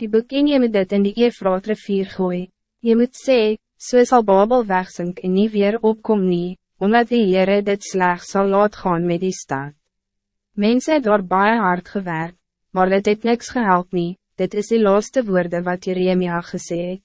Die boek en jy moet dit in die Eefraat rivier gooi. Je moet sê, so sal Babel wegsink en nie weer opkom nie, omdat die Heere dit sleg sal laat gaan met die stad. Mensen het daar baie hard gewerkt, maar dit het niks gehelp nie, dit is die laaste woorden wat Jeremia gesê het.